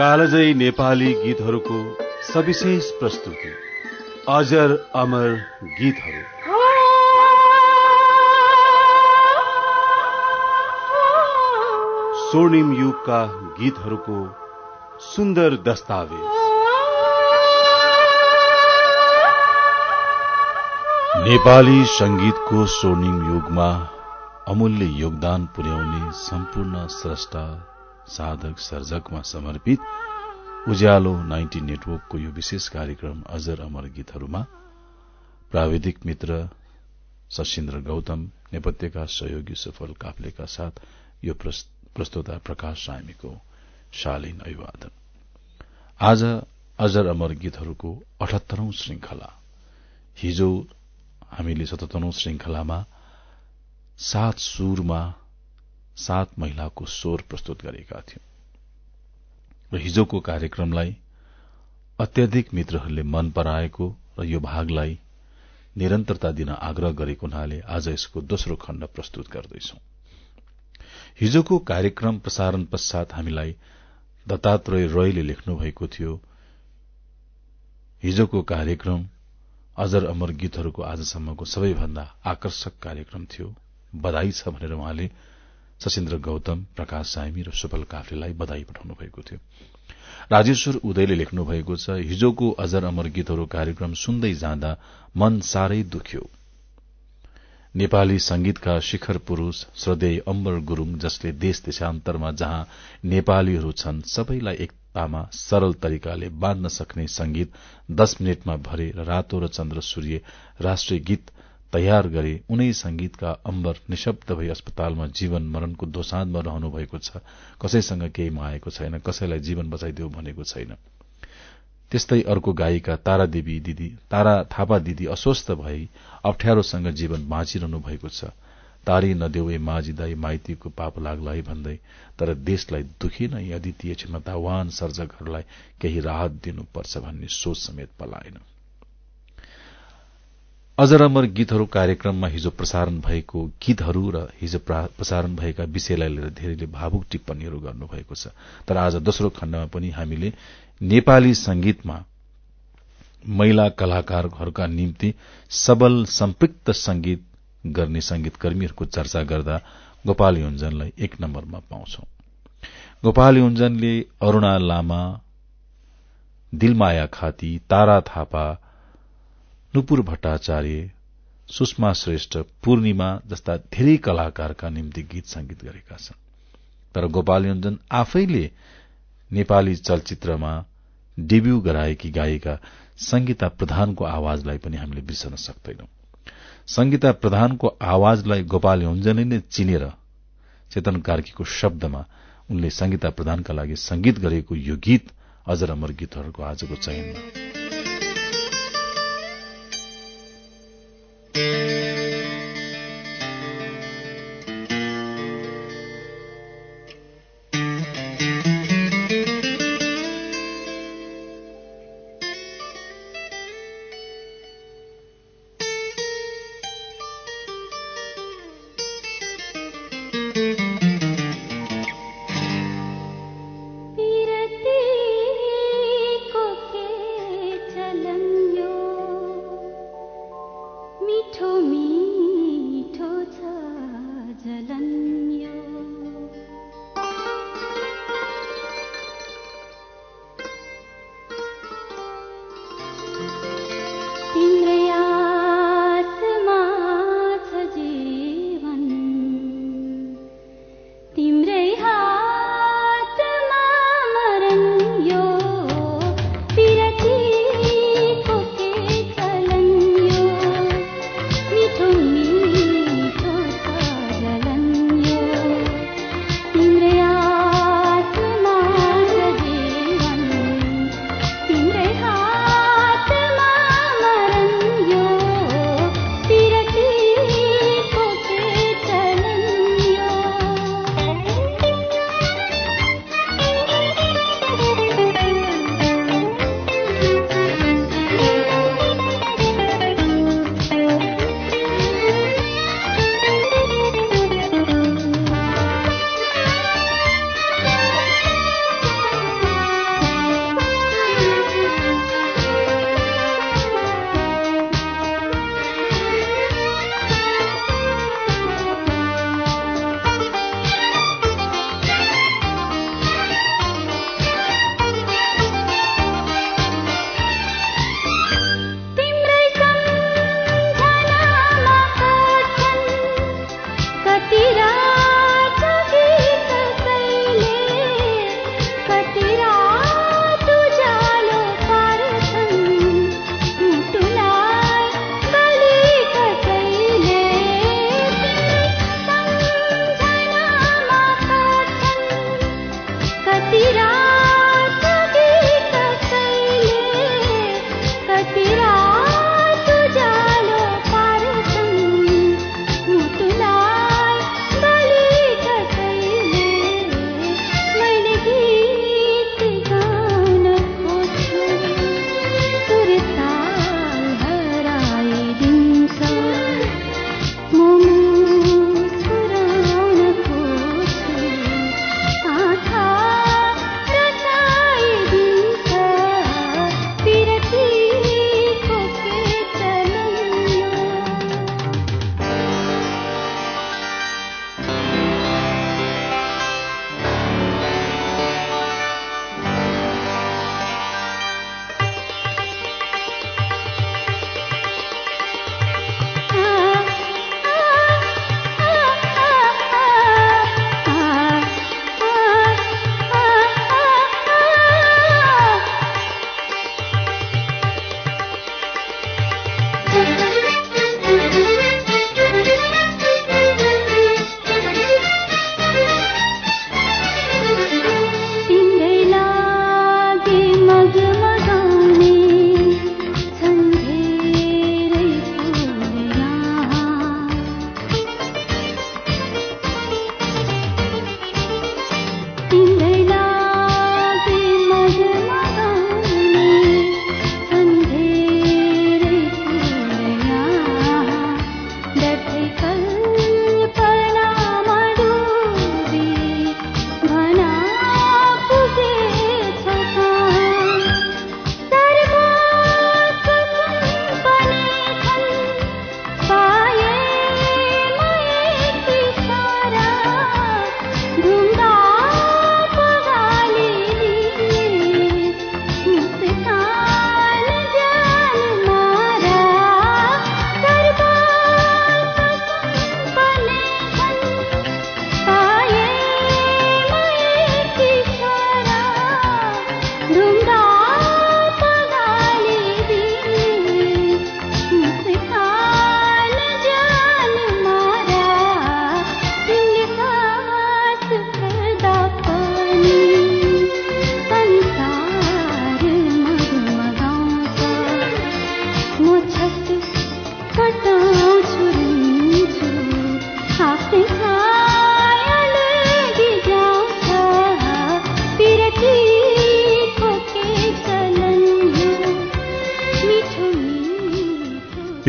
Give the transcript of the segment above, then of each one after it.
कालजयी नेपाली गीतहरूको सविशेष प्रस्तुति। अजर अमर गीतहरू। स्वर्णिम युगका गीतहरूको सुन्दर दस्तावेज। नेपाली संगीतको स्वर्णिम युगमा अमूल्य योगदान पुर्याउने सम्पूर्ण स्रष्टा साधक सर्जकमा समर्पित उज्यालो नाइन्टी नेटवर्कको यो विशेष कार्यक्रम अजर अमर गीतहरूमा प्राविधिक मित्र सशिन्द्र गौतम नेपथ्यका सहयोगी सफल काफ्लेका साथ यो प्रस्तोता प्रकाश सामीको शालीन अभिवादन। आज अजर अमर गीतहरूको अठहत्तरौं श्रृंखला। हिजो हामीले सतहत्तरौं श्रृंखलामा सात सुरमा सात महिलाको स्वर प्रस्तुत गरेका थियौं। र हिजोको कार्यक्रमलाई अत्याधिक मित्रहरूले मन पराएको र यो भागलाई निरन्तरता दिन आग्रह गरेको हुनाले आज यसको दोस्रो खण्ड प्रस्तुत गर्दैछौ। हिजोको कार्यक्रम प्रसारण पश्चात हामीलाई दत्तात्रय रोयले लेख्नु भएको थियो हिजोको कार्यक्रम अजर अमर गीतहरूको आजसम्मको सबैभन्दा आकर्षक कार्यक्रम थियो बधाई छ भनेर उहाँले सशिन्द्र गौतम प्रकाश सामी र सुपल काफ्रेलाई बधाई पठाउनु भएको थियो। राजेश्वर उदयले लेख्नु भएको छ हिजोको अजर अमर गीतहरू कार्यक्रम सुन्दै जाँदा मन साह्रै दुख्यो। नेपाली संगीतका शिखर पुरूष श्रद्धेय अम्बर गुरूङ जसले देश देशान्तरमा जहाँ नेपालीहरू छन् सबैलाई एक तामा सरल तरिकाले बाँध्न सक्ने संगीत दश मिनटमा भरे र रातो र चन्द्र सूर्य राष्ट्रिय गीत तयार गरे उनै संगीतका अम्बर निशब्द भई अस्पतालमा जीवन मरणको दोसाँधमा रहनु भएको छ। कसैसँग केही माएको छैन कसैलाई जीवन बचाइदेऊ भनेको छैन। त्यस्तै अर्को गायिका तारा देवी दिदी तारा थापा दिदी अस्वस्थ भई अप्ठ्यारोसँग जीवन बाँचिरहनु भएको छ। तारी नदेऊ ए माझिदाई माइतीको पाप लाग्ला भन्दै तर देशलाई दुखी नै अद्वितीय क्षमतावान सर्जकहरूलाई केही राहत दिनुपर्छ भन्ने सोच समेत पलाएन अजर अमर गीतहरू कार्यक्रममा हिजो प्रसारण भएको गीतहरू र हिजो प्रसारण भएका विषयलाई लिएर धेरैले भावुक टिप्पणीहरू गर्नुभएको छ। तर आज दोस्रो खण्डमा पनि हामीले नेपाली संगीतमा महिला कलाकारहरूका निम्ति सबल सम्पृक्त संगीत गर्ने संगीतकर्मीहरूको चर्चा गर्दा गोपाल योन्जनलाई एक नम्बरमा पाउँछौ। गोपाल योन्जनले अरूणा लामा दिलमाया खाती तारा थापा नुपुर भट्टाचार्य सुषमा श्रेष्ठ पूर्णिमा जस्ता धेरै कलाकारका निम्ति गीत संगीत गरेका छन्। तर गोपाल योन्जन आफैले नेपाली चलचित्रमा डेब्यू गराएकी गायिका संगीता प्रधानको आवाजलाई पनि हामीले बिर्सन सक्दैनौं। संगीता प्रधानको आवाजलाई गोपाल हुन्जनले नै चिनेर चेतन कार्कीको शब्दमा उनले संगीता प्रधानका लागि संगीत गरेको यो गीत अजर अमर गीतहरूको आजको चयनमा। Música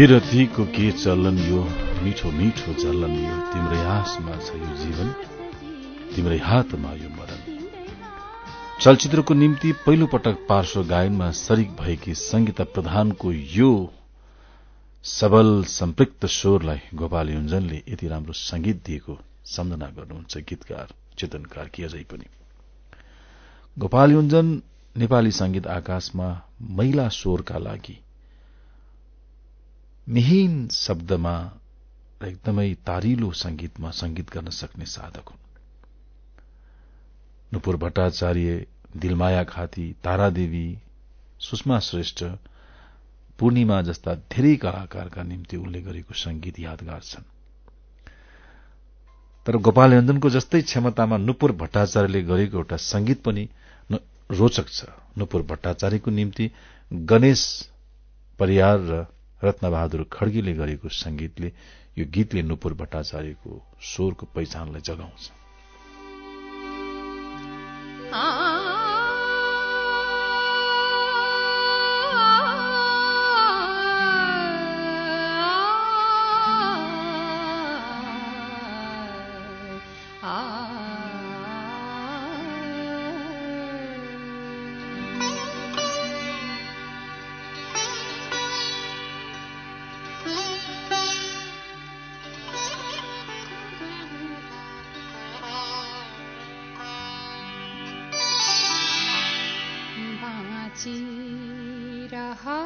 विरतीको के चलन यो? मिठो मिठो चलन यो। तिम्रै आसमा छ यो जीवन। तिम्रै हातमा यो मरण। चलचित्रको निम्ति पहिलो पटक पार्श्व गायनमा शरीक भएकी संगीता प्रधानको यो सबल सम्पृक्त स्वरलाई गोपाल युञ्जनले यति राम्रो संगीत दिएको सम्झना गर्नुहुन्छ गीतकार चेतनकार कि अझै पनि। गोपाल युञ्जन नेपाली संगीत आकाशमा महिला स्वरका लागि मिहिन शब्दमा एकदमै तारिलो संगीतमा संगीत गर्न सक्ने साधक हुन्। नुपुर भट्टाचार्य दिलमाया खाती तारादेवी सुषमा श्रेष्ठ पूर्णिमा जस्ता धेरै कलाकारका निम्ति उनले गरेको संगीत यादगार छन्। तर गोपाल यन्दनको जस्तै क्षमतामा नुपुर भट्टाचार्यले गरेको एउटा संगीत पनि रोचक छ। नुपुर भट्टाचार्यको निम्ति गणेश परियार र रत्नबहादुर खड्गीले गरेको संगीतले यो गीतले नुपुर भट्टाचार्यको स्वरको पहिचानलाई जगाउँछ। रहा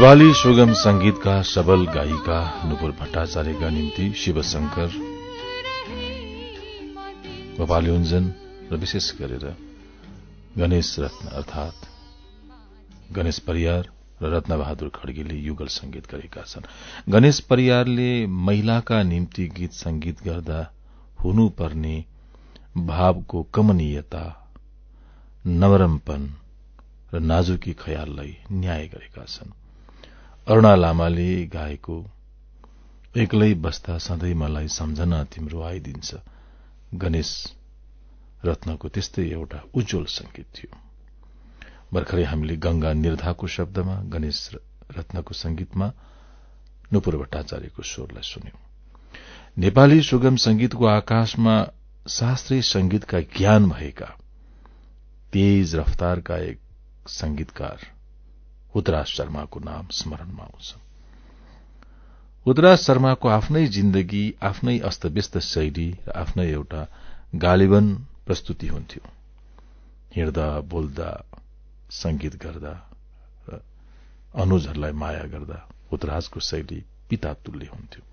नेपाली सुगम संगीतका सबल गायिका नुपुर भट्टाचार्यका निम्ति शिवशंकर गोपालुञ्जन र विशेष गरेर गणेश रत्न अर्थात गणेश परियार र रत्नबहादुर खड्गीले युगल संगीत गरेका छन्। गणेश परियारले महिलाका निम्ति गीत संगीत गर्दा हुनुपर्ने भावको कमनीयता नवरमपन र नाजुकी खयाललाई न्याय गरेका छन्। अरूणा लामाले गाएको एक्लै बस्दा सधैँ मलाई सम्झना तिम्रो आइदिन्छ। गणेश रत्नको त्यस्तै एउटा उज्जवल संगीत थियो। भर्खरै हामीले गंगा निर्धाको शब्दमा गणेश रत्नको संगीतमा नुपुर भट्टाचार्यको स्वरलाई सुन्यौं। नेपाली सुगम संगीतको आकाशमा शास्त्रीय संगीतका ज्ञान भएका तेज रफ्तारका एक संगीतकार हुतराज शर्माको नाम स्मरणमा आउँछ। हुतराज शर्माको आफ्नै जिन्दगी आफ्नै अस्तव्यस्त शैली र आफ्नै एउटा गालिबन प्रस्तुति हुन्थ्यो। हिँड्दा बोल्दा संगीत गर्दा अनुजहरूलाई माया गर्दा हुतराजको शैली पिता तुल्य हुन्थ्यो।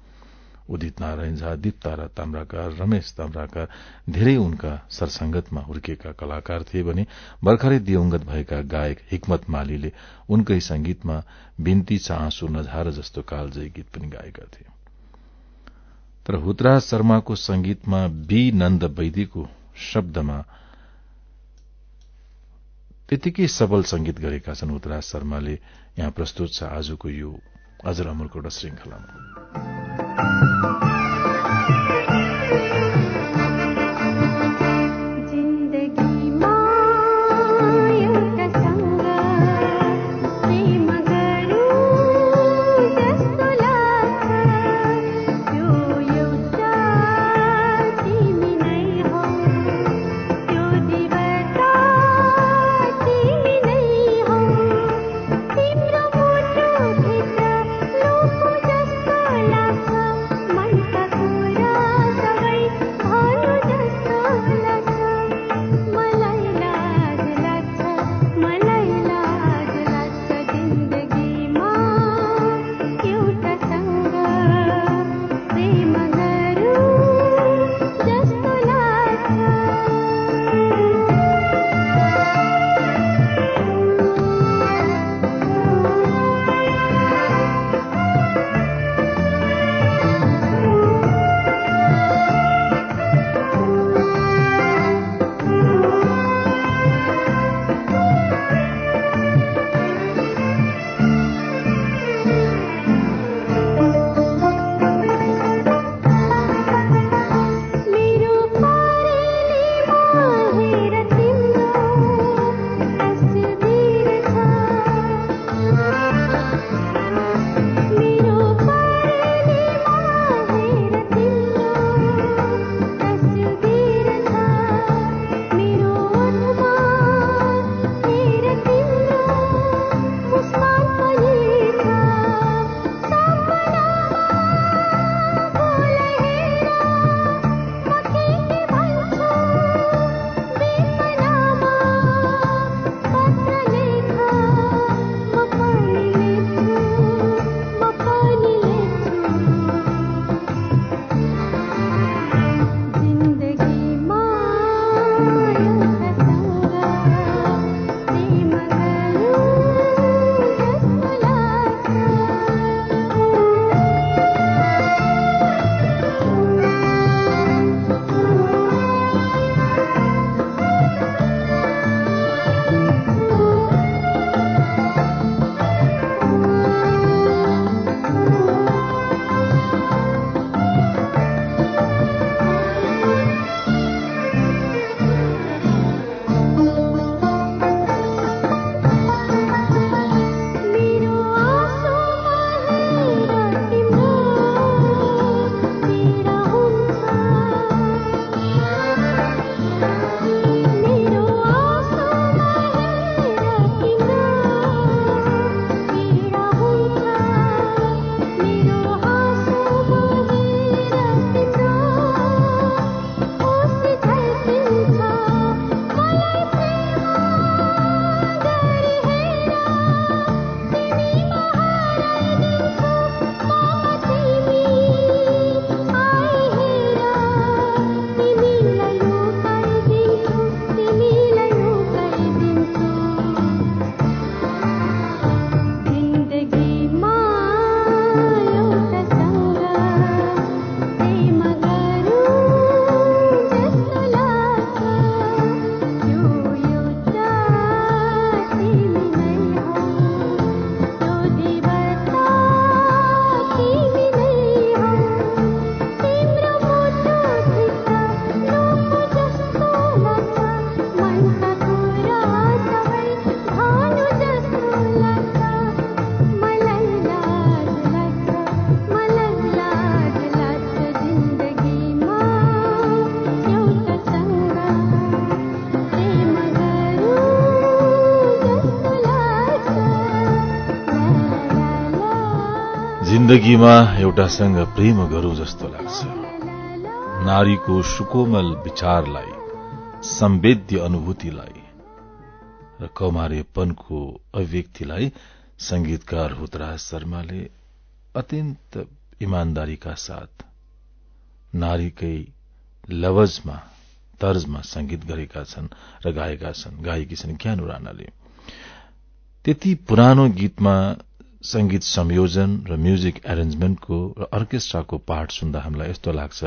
उदित नारायण झा दीप तारा ताम्राकार रमेश ताम्राकार धेरै उनका सरसंगतमा हुर्किएका कलाकार थिए भने भर्खरै दिवंगत भएका गायक हिक्मत मालीले उनकै संगीतमा बिन्ती आँसु नझार जस्तो कालजयी गीत पनि गाएका थिए। तर हुतराज शर्माको संगीतमा बी. नन्द वैदीको शब्दमा त्यतिकै सबल संगीत गरेका छन् हुतराज शर्माले। यहाँ प्रस्तुत छ आजको यो अजर अमरको श्रृंखलामा जिन्दगीमा एउटासँग प्रेम गरौं जस्तो लाग्छ। नारीको सुकोमल विचारलाई सम्वेद्य अनुभूतिलाई र कौमारेपनको अभिव्यक्तिलाई संगीतकार हुतराज शर्माले अत्यन्त इमान्दारीका साथ नारीकै लवजमा तर्जमा संगीत गरेका छन् र गाएका छन् गाएकी छन् ज्ञान राणाले। त्यति पुरानो गीतमा संगीत संयोजन र म्युजिक एरेन्जमेन्टको र अर्केस्ट्राको पाठ सुन्दा हामीलाई यस्तो लाग्छ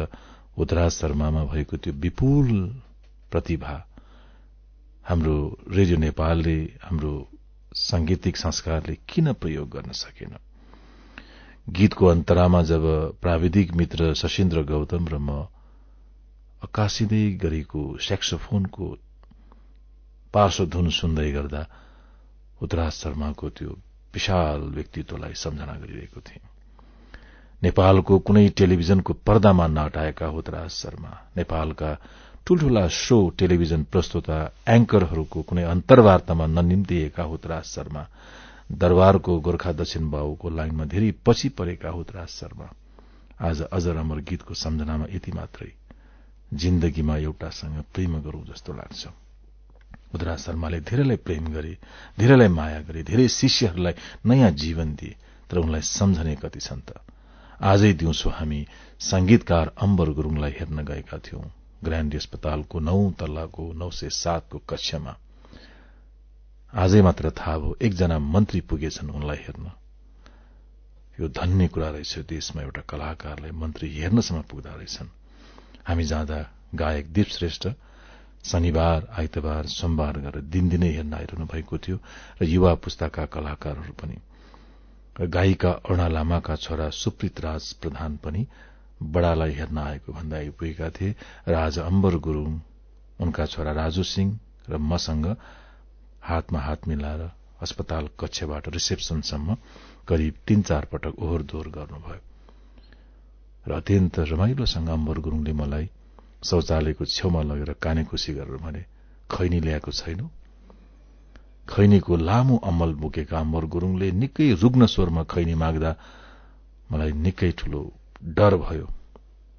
उदराज शर्मामा भएको त्यो विपुल प्रतिभा हाम्रो रेडियो नेपालले हाम्रो सांगीतिक संस्कारले किन प्रयोग गर्न सकेन? गीतको अन्तरामा जब प्राविधिक मित्र सशिन्द्र गौतम र म अकासिँदै गरेको सेक्सोफोनको पार्श्वधुन सुन्दै गर्दा उदराज शर्माको त्यो विशाल व्यक्तित्वलाई सम्झना गरिरहेको थिए। नेपालको कुनै टेलिभिजनको पर्दामा नटाएका हुतराज शर्मा नेपालका ठूल्ठूला शो टेलिभिजन प्रस्तुता एंकरहरूको कुनै अन्तर्वार्तामा ननिम्तिएका हुतराज शर्मा दरबारको गोर्खा दक्षिण बाबुको लाइनमा धेरै पछि परेका हुतराज शर्मा। आज अजर अमर गीतको सम्झनामा यति मात्रै। जिन्दगीमा एउटासँग प्रेम गरौं जस्तो लाग्छ। उदरा शर्माले धेरैलाई प्रेम गरे धेरैलाई माया गरे धेरै शिष्यहरूलाई नयाँ जीवन दिए तर उनलाई सम्झने कति छन् त। आजै दिउँसो हामी संगीतकार अम्बर गुरूङलाई हेर्न गएका थियौं ग्रान्डी अस्पतालको नौ तल्लाको नौ सय सातको कक्षमा। आजै मात्र थाहा भयो एकजना मन्त्री पुगेछन् उनलाई हेर्न। यो धन्य कुरा रहेछ देशमा एउटा कलाकारलाई मन्त्री हेर्नसम्म पुग्दा रहेछन्। हामी जाँदा गायक दीप श्रेष्ठ शनिबार आइतबार सोमबार गरेर दिनदिनै हेर्न आइरहनु भएको थियो र युवा पुस्ताका कलाकारहरू पनि। गायिका अरूणा लामाका छोरा सुप्रित राज प्रधान पनि बडालाई हेर्न आएको भन्दा आइपुगेका थिए र आज अम्बर गुरूङ उनका छोरा राजु सिंह र मसँग हातमा हात मिलाएर अस्पताल कक्षबाट रिसेप्सनसम्म करिब तीन चार पटक ओहोर दोहोर गर्नुभयो। र अत्यन्त रमाइलोसँग अम्बर गुरूङले मलाई शौचालयको छेउमा लगेर काने खुसी गरेर भने खैनी ल्याएको छैन? खैनीको लामो अमल बोकेका अम्बर गुरूङले निकै रुग्न स्वरमा खैनी माग्दा मलाई निकै ठूलो डर भयो।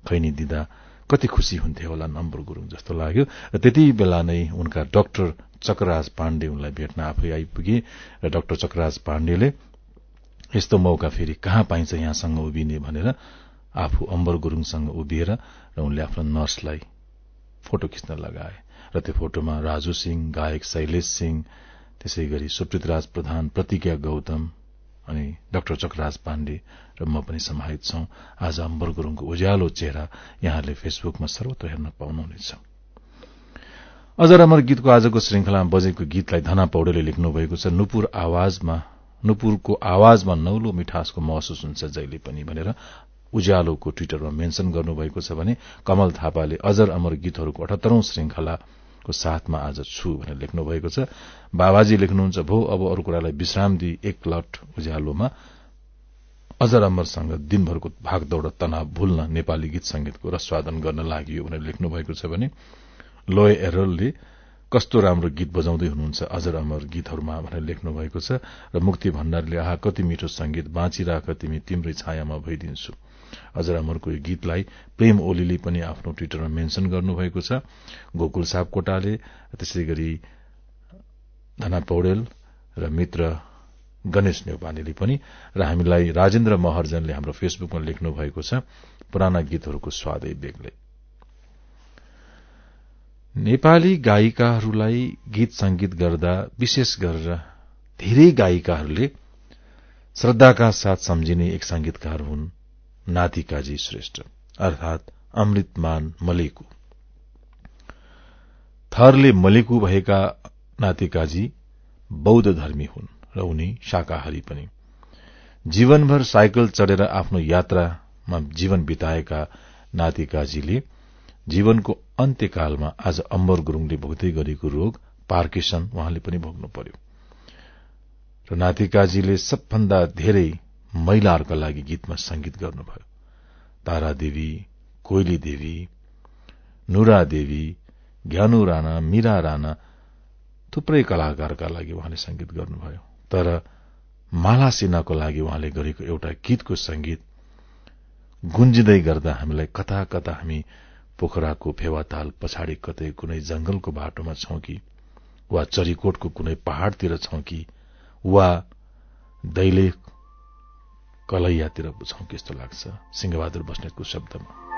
खैनी दिँदा कति खुसी हुन्थे होला नम्बर गुरूङ जस्तो लाग्यो। र त्यति बेला नै उनका डाक्टर चक्रराज पाण्डे उनलाई भेट्न आफै आइपुगे र डाक्टर चक्रराज पाण्डेले यस्तो मौका फेरि कहाँ पाइन्छ यहाँसँग उभिने? भनेर आफू अम्बर गुरूङसँग उभिएर र उनले आफ्नो नर्सलाई फोटो खिच्न लगाए। र त्यो फोटोमा राजु सिंह गायक शैलेश सिंह त्यसै गरी सुप्रितराज प्रधान प्रतिज्ञा गौतम अनि डाक्टर चक्रराज पाण्डे र म पनि समाहित छौं। आज अम्बर गुरूङको उज्यालो चेहरा यहाँले फेसबुकमा सर्वत्र हेर्न पाउनुहुनेछ। अझ अमर गीतको आजको श्रृंखलामा बजेको गीतलाई धना पौडेले लेख्नु भएको छ नुपुर आवाजमा नुपुरको आवाजमा नौलो मिठासको महसुस हुन्छ जहिले पनि भनेर उज्यालोको ट्वीटरमा मेन्शन गर्नुभएको छ भने कमल थापाले अजर अमर गीतहरूको अठहत्तरौं श्रृंखलाको साथमा आज छु भनेर लेख्नु भएको छ। बाबाजी लेख्नुहुन्छ भो अब अरू कुरालाई विश्राम दिई एक लट उज्यालोमा अजर अमरसँग दिनभरको भागदौड़ तनाव भुल्न नेपाली गीत संगीतको रस्वादन गर्न लागि भनेर लेख्नु छ भने लोय एरलले कस्तो राम्रो गीत बजाउँदै हुनुहुन्छ अजर अमर गीतहरूमा भनेर लेख्नु भएको छ र मुक्ति भण्डारले आहा कति मिठो संगीत बाँचिराख तिमी तिम्रै छायामा भइदिन्छु। अजर अमरको यो गीतलाई प्रेम ओलीले पनि आफ्नो ट्विटरमा मेन्शन गर्नुभएको छ। गोकुल सापकोटाले त्यसै गरी धना पौडेल र मित्र गणेश नेौपानेले पनि र हामीलाई राजेन्द्र महर्जनले हाम्रो फेसबुकमा लेख्नु भएको छ पुराना गीतहरूको स्वादै बेग्लै। नेपाली गायिकाहरूलाई गीत संगीत गर्दा विशेष गरेर धेरै गायिकाहरूले श्रद्धाका साथ सम्झिने एक संगीतकार हुन्। नातिकाजी श्रेष्ठ। अर्थात अमृतमान मलेकु। थरले मलेकु भएका नातिकाजी बौद्ध धर्मी हुन् र उनी शाकाहारी पनि। जीवनभर साइकल चढेर आफ्नो यात्रामा जीवन बिताएका नातिकाजीले जीवनको अन्त्यकालमा आज अम्बर गुरूङले भोग्दै गरेको रोग पार्किसन उहाँले पनि भोग्नु पर्यो। र नातिकाजीले सबभन्दा धेरै महिलाहरूका लागि गीतमा संगीत गर्नुभयो। तारा देवी कोइली देवी नुरा देवी ज्ञानु राणा मीरा राणा थुप्रै कलाकारका लागि उहाँले संगीत गर्नुभयो। तर माला सिन्हाको लागि उहाँले गरेको एउटा गीतको संगीत गुन्जिँदै गर्दा हामीलाई कता कता हामी पोखराको फेवाताल पछाडि कतै कुनै जंगलको बाटोमा छौं कि वा चरीकोटको कुनै पहाड़तिर छौं कि वा दैले कलैयातिर छौं कि जस्तो लाग्छ? सिंहबहादुर बस्नेतको शब्दमा।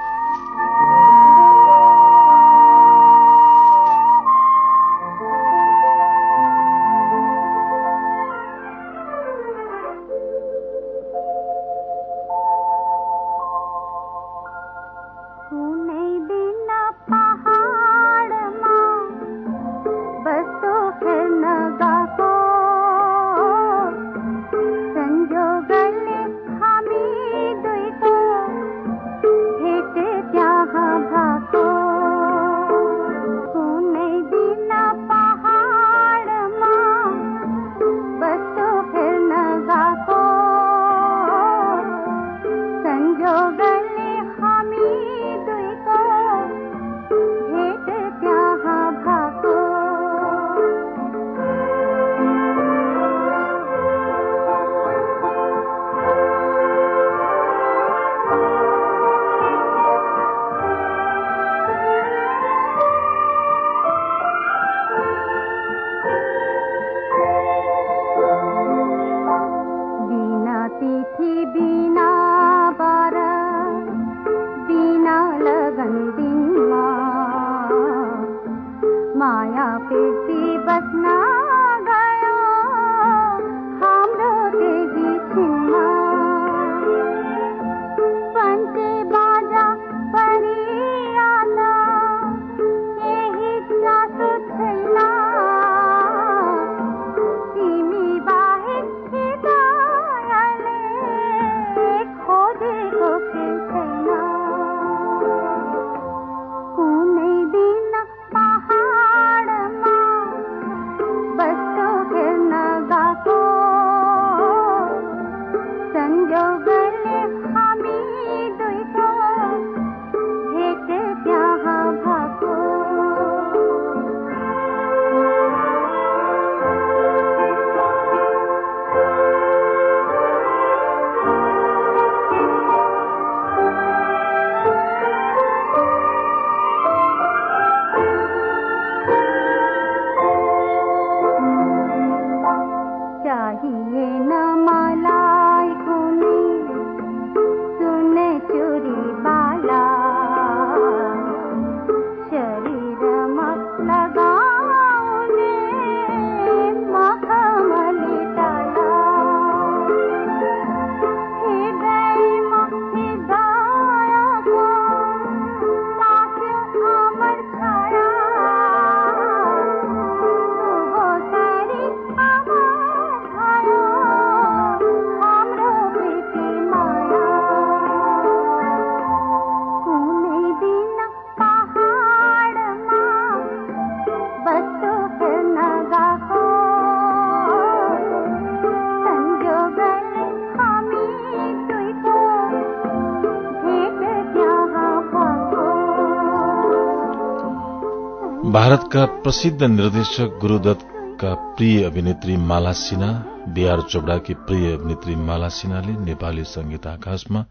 भारतका प्रसिद्ध निर्देशक गुरूदत्तका प्रिय अभिनेत्री माला सिन्हा बिहार चोपड़ाकी प्रिय अभिनेत्री माला सिन्हाले नेपाली संगीत आकाशमा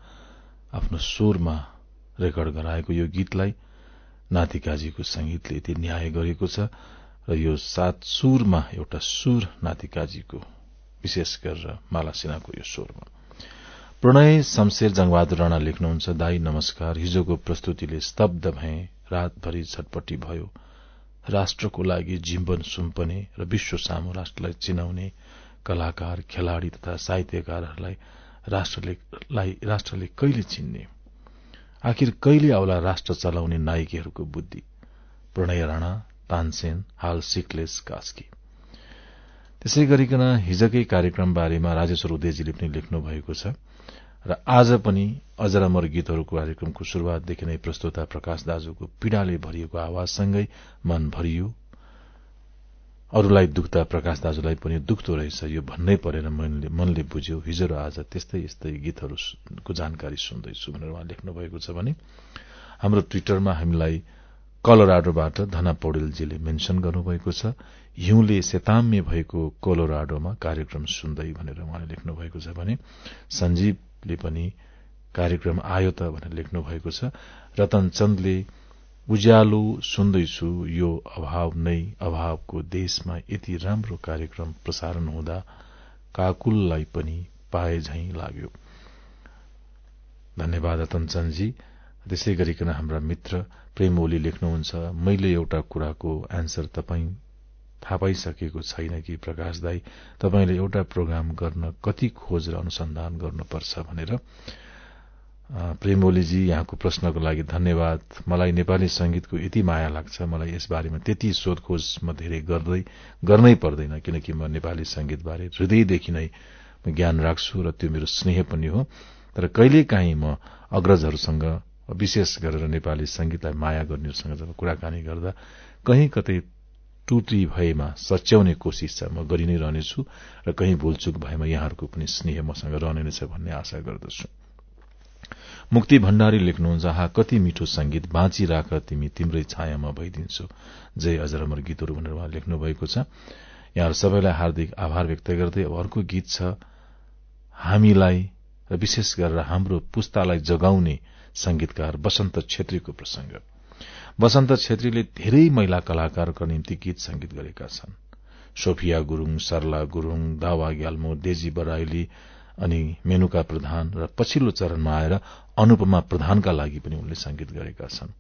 आफ्नो स्वरमा रेकर्ड गराएको यो गीतलाई नातिकाजीको संगीतले यति न्याय गरेको छ र यो सात सुरमा एउटा सुर नातिकाजीको विशेष गरेर माला सिन्हाको यो स्वरमा। प्रणय शमशेर जंगबहादुर राणा लेख्नुहुन्छ दाई नमस्कार। हिजोको प्रस्तुतिले स्तब्ध भए रातभरि छटपट्टि भयो। राष्ट्रको लागि जीवन सुम्पने र विश्व सामु राष्ट्रलाई चिनाउने कलाकार खेलाड़ी तथा साहित्यकारहरूलाई राष्ट्रले कहिले चिन्ने? आखिर कहिले आउला राष्ट्र चलाउने नायकीहरूको बुद्धि? प्रणय राणा तानसेन हाल सिक्लेस कास्की। त्यसै गरिकन हिजकै कार्यक्रम बारेमा राजेश्वर उदयजीले पनि लेख्नु भएको छ। र आज पनि अजर गीतहरूको कार्यक्रमको शुरूआतदेखि नै प्रस्तुता प्रकाश दाजुको पीड़ाले भरिएको आवाजसँगै मन भरियो। अरूलाई दुख्दा प्रकाश दाजुलाई पनि दुख्दो रहेछ यो भन्नै परेन मनले मनले बुझ्यो हिजो र आज त्यस्तै यस्तै गीतहरूको जानकारी सुन्दैछु भनेर उहाँ लेख्नु भएको छ भने हाम्रो ट्विटरमा हामीलाई कलोराडोबाट धना पौडेलजीले मेन्शन गर्नुभएको छ हिउँले सेताम्य भएको कोलोराडोमा कार्यक्रम सुन्दै भनेर उहाँले लेख्नु भएको छ भने सञ्जीवले पनि कार्यक्रम आयो त भनेर लेख्नु भएको छ। रतन चन्दले उज्यालो सुन्दैछु यो अभाव नै अभावको देशमा यति राम्रो कार्यक्रम प्रसारण हुँदा काकुललाई पनि पाए झै लाग्यो। धन्यवाद रतन चन्दजी। त्यसै गरिकन हाम्रा मित्र प्रेम ओली लेख्नुहुन्छ। मैले एउटा कुराको एन्सर तपाईँ थाहा पाइसकेको छैन कि प्रकाश दाई तपाईँले एउटा प्रोग्राम गर्न कति खोज र अनुसन्धान गर्नुपर्छ भनेर। प्रेमोलीजी यहाँको प्रश्नको लागि धन्यवाद। मलाई नेपाली संगीतको यति माया लाग्छ मलाई यसबारेमा त्यति सोधखोज म धेरै गर्दै गर्नै पर्दैन किनकि म नेपाली संगीतबारे हृदयदेखि नै ज्ञान राख्छु र त्यो मेरो स्नेह पनि हो। तर कहिलेकाहीँ म अग्रजहरूसँग विशेष गरेर नेपाली संगीतलाई माया गर्नेहरूसँग जब कुराकानी गर्दा कहीँ कतै टुटी भएमा सच्याउने छ। म गरि नै रहनेछु र कहीँ भूलचुक भएमा यहाँहरूको पनि स्नेह मसँग रहने नै छ भन्ने आशा गर्दछु। मुक्ति भण्डारी लेख्नुहुन्छ हा कति मिठो संगीत बाँचिराख तिमी तिम्रै छायामा भइदिन्छौ। जय अजरमर गीतहरू भनेर उहाँ लेख्नु भएको छ। यहाँहरू सबैलाई हार्दिक आभार व्यक्त गर्दै अब अर्को गीत छ हामीलाई र विशेष गरेर हाम्रो पुस्तालाई जगाउने संगीतकार वसन्त छेत्रीको प्रसंग वसन्त छेत्रीले धेरै महिला कलाकारका निम्ति गीत संगीत गरेका छन्। सोफिया गुरूङ सरला गुरूङ दावा ग्याल्मो देजी बराइली अनि मेनुका प्रधान र पछिल्लो चरणमा आएर अनुपमा प्रधानका लागि पनि उनले संगीत गरेका छन्।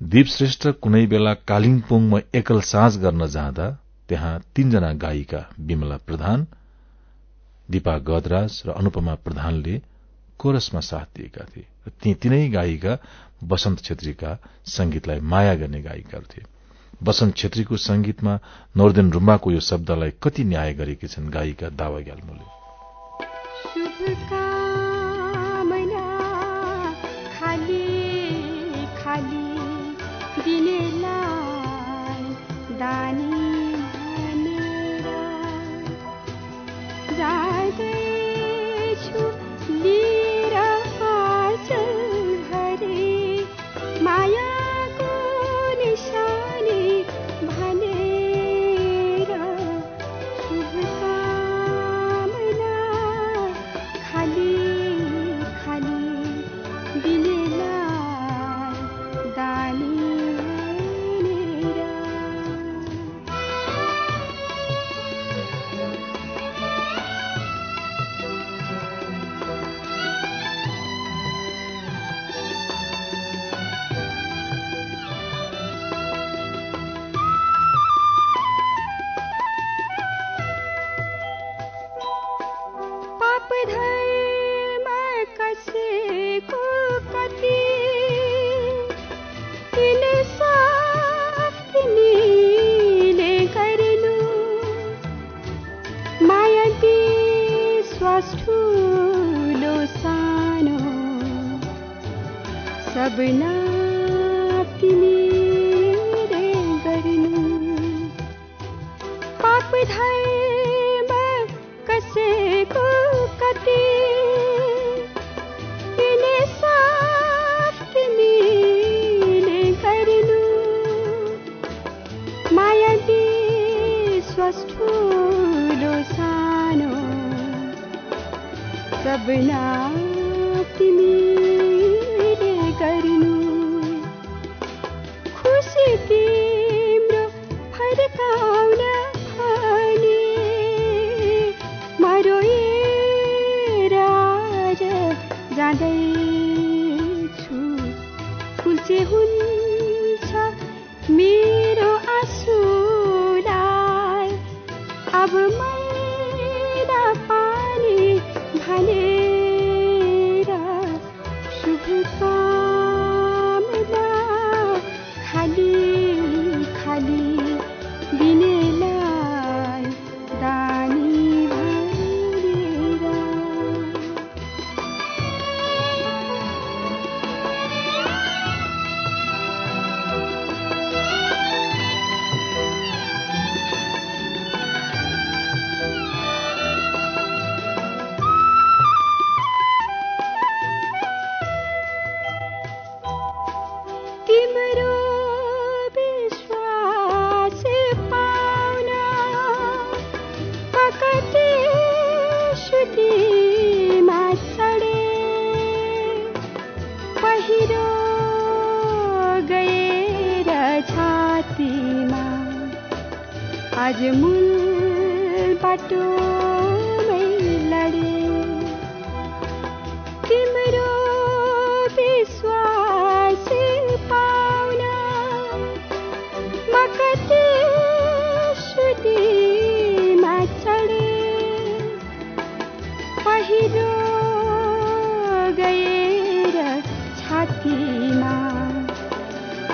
दीप श्रेष्ठ कुनै बेला कालिम्पोङमा एकल साँझ गर्न जाँदा त्यहाँ तीनजना गायिका विमला प्रधान दिपा गदराज र अनुपमा प्रधानले कोरसमा साथ दिएका थिए। ती तीनै गायिका बसन्त छेत्रीका संगीतलाई माया गर्ने गायिकाहरू थिए। बसन्त छेत्रीको संगीतमा नोर्देन रूम्बाको यो शब्दलाई कति न्याय गरेकी छन् गायिका दावा ग्याल्मोले। खाली दिनेलाई दान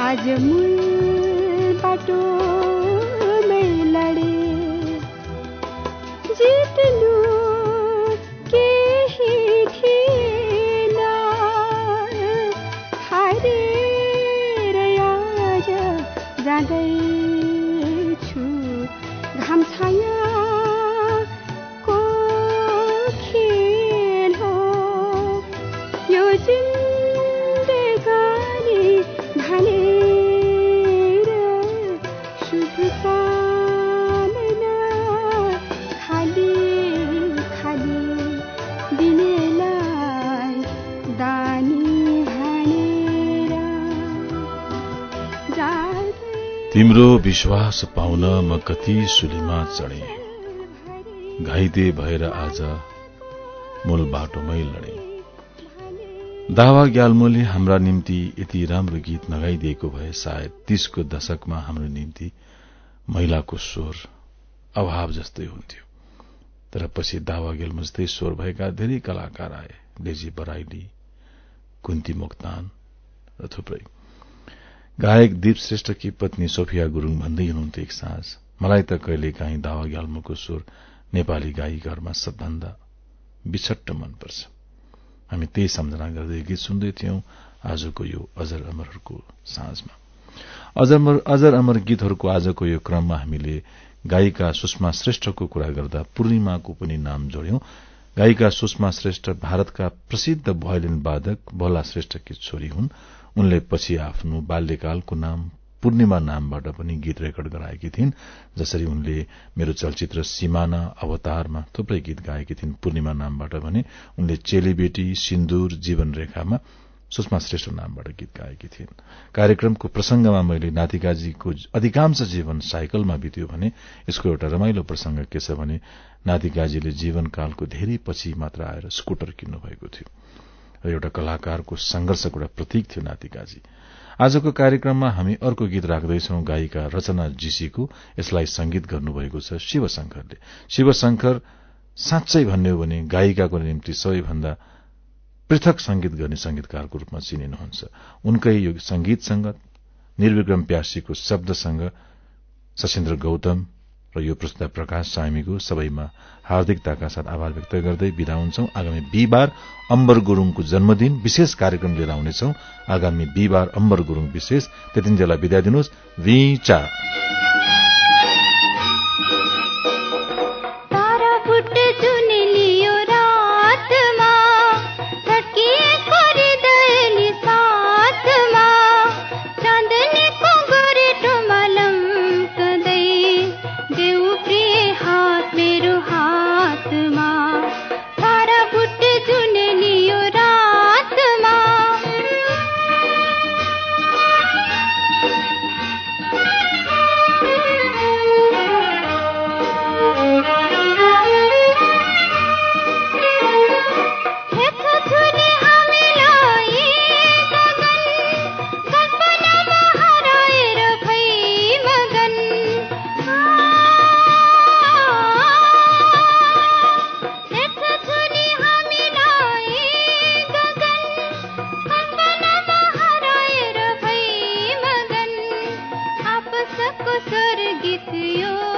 आज मूल बाटो विश्वास पाउन म कति सुलीमा चढे। घाइते भएर आज मूल बाटोमै लडे। दावा ग्याल्मोले हाम्रा निम्ति यति राम्रो गीत नगाइदिएको भए सायद तीसको दशकमा हाम्रो निम्ति महिलाको स्वर अभाव जस्तै हुन्थ्यो। तर पछि दावा ग्याल्मो जस्तै स्वर भएका धेरै कलाकार आए। डेजी बराइली कुन्ती मोक्तान र थुप्रै। गायक दीप श्रेष्ठकी पत्नी सोफिया गुरूङ भन्दै हुनुहुन्थ्यो एक साँझ। मलाई त कहिले काहीँ दावा ग्याल्मोको स्वर नेपाली गायीघरमा सबभन्दा बिछट्ट मनपर्छ। हामी त्यही सम्झना गर्दै गीत सुन्दै थियौं आजको यो अजर अमरहरूको साँझमा। अजर अजर अमर गीतहरूको आजको यो क्रममा हामीले गायिका सुषमा श्रेष्ठको कुरा गर्दा पूर्णिमाको पनि नाम जोड्यौं। गायिका सुषमा श्रेष्ठ भारतका प्रसिद्ध भयोलिन वादक भोला श्रेष्ठकी छोरी हुन्। उनले पछि आफ्नो बाल्यकालको नाम पूर्णिमा नामबाट पनि गीत रेकर्ड गराएकी थिइन् जसरी उनले मेरो चलचित्र सिमाना अवतारमा थुप्रै गीत गाएकी थिइन् पूर्णिमा नामबाट भने उनले चेलीबेटी सिन्दूर जीवन रेखामा सुषमा श्रेष्ठ नामबाट गीत गाएकी थिइन्। कार्यक्रमको प्रसंगमा मैले नातिकाजीको अधिकांश जीवन साइकलमा बित्यो भने यसको एउटा रमाइलो प्रसंग के छ भने नातिकाजीले जीवनकालको धेरै पछि मात्र आएर स्कुटर किन्नु भएको थियो। र एउटा कलाकारको संघर्षको एउटा प्रतीक थियो नातिकाजी आजको कार्यक्रममा हामी अर्को गीत राख्दैछौ गायिका रचना जीसीको। यसलाई संगीत गर्नुभएको छ शिवशंकरले शिवशंकर साँच्चै भन्ने हो भने गायिकाको निम्ति सबैभन्दा पृथक संगीत गर्ने संगीतकारको रूपमा चिनिनुहुन्छ। उनकै यो संगीतसँग निर्विक्रम प्यासीको शब्दसँग सशेन्द्र गौतम यो प्रस्तुत प्रकाश सामीको सबैमा हार्दिकताका साथ आभार व्यक्त गर्दै विदा हुन्छौ। आगामी बिहिबार अम्बर गुरूङको जन्मदिन विशेष कार्यक्रम लिएर आउनेछौ। आगामी बिहिबार अम्बर गुरूङ विशेष। त्यतिन्जेललाई विदा दिनुहोस्। गीत यो